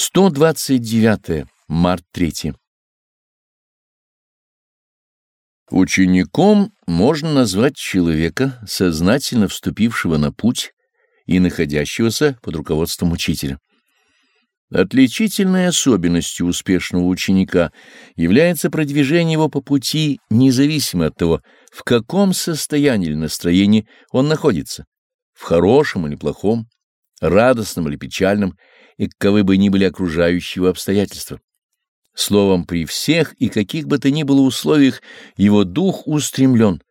129. Март 3. Учеником можно назвать человека, сознательно вступившего на путь и находящегося под руководством учителя. Отличительной особенностью успешного ученика является продвижение его по пути независимо от того, в каком состоянии или настроении он находится, в хорошем или плохом, радостном или печальном, и каковы бы ни были окружающие обстоятельства. Словом, при всех и каких бы то ни было условиях его дух устремлен,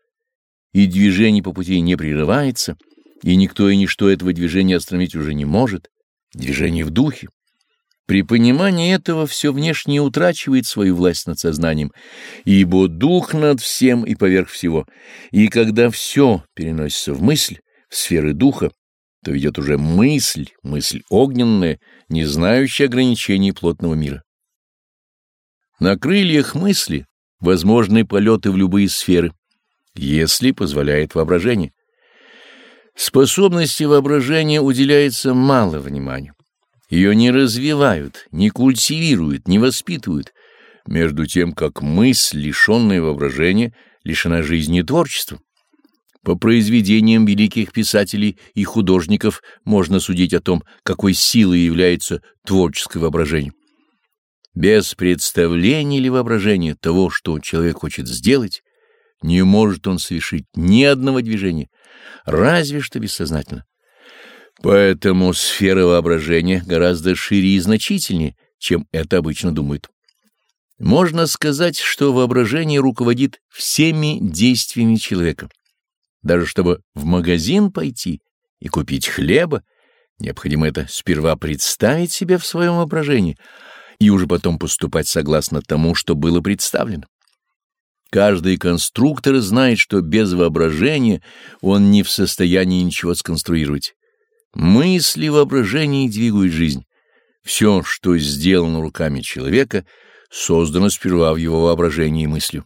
и движение по пути не прерывается, и никто и ничто этого движения остановить уже не может, движение в духе. При понимании этого все внешнее утрачивает свою власть над сознанием, ибо дух над всем и поверх всего, и когда все переносится в мысль, в сферы духа, то ведет уже мысль, мысль огненная, не знающая ограничений плотного мира. На крыльях мысли возможны полеты в любые сферы, если позволяет воображение. Способности воображения уделяется мало внимания. Ее не развивают, не культивируют, не воспитывают, между тем как мысль, лишенная воображения, лишена жизни и творчества. По произведениям великих писателей и художников можно судить о том, какой силой является творческое воображение. Без представления или воображения того, что человек хочет сделать, не может он совершить ни одного движения, разве что бессознательно. Поэтому сфера воображения гораздо шире и значительнее, чем это обычно думают. Можно сказать, что воображение руководит всеми действиями человека. Даже чтобы в магазин пойти и купить хлеба, необходимо это сперва представить себе в своем воображении и уже потом поступать согласно тому, что было представлено. Каждый конструктор знает, что без воображения он не в состоянии ничего сконструировать. Мысли воображения двигают жизнь. Все, что сделано руками человека, создано сперва в его воображении и мыслью.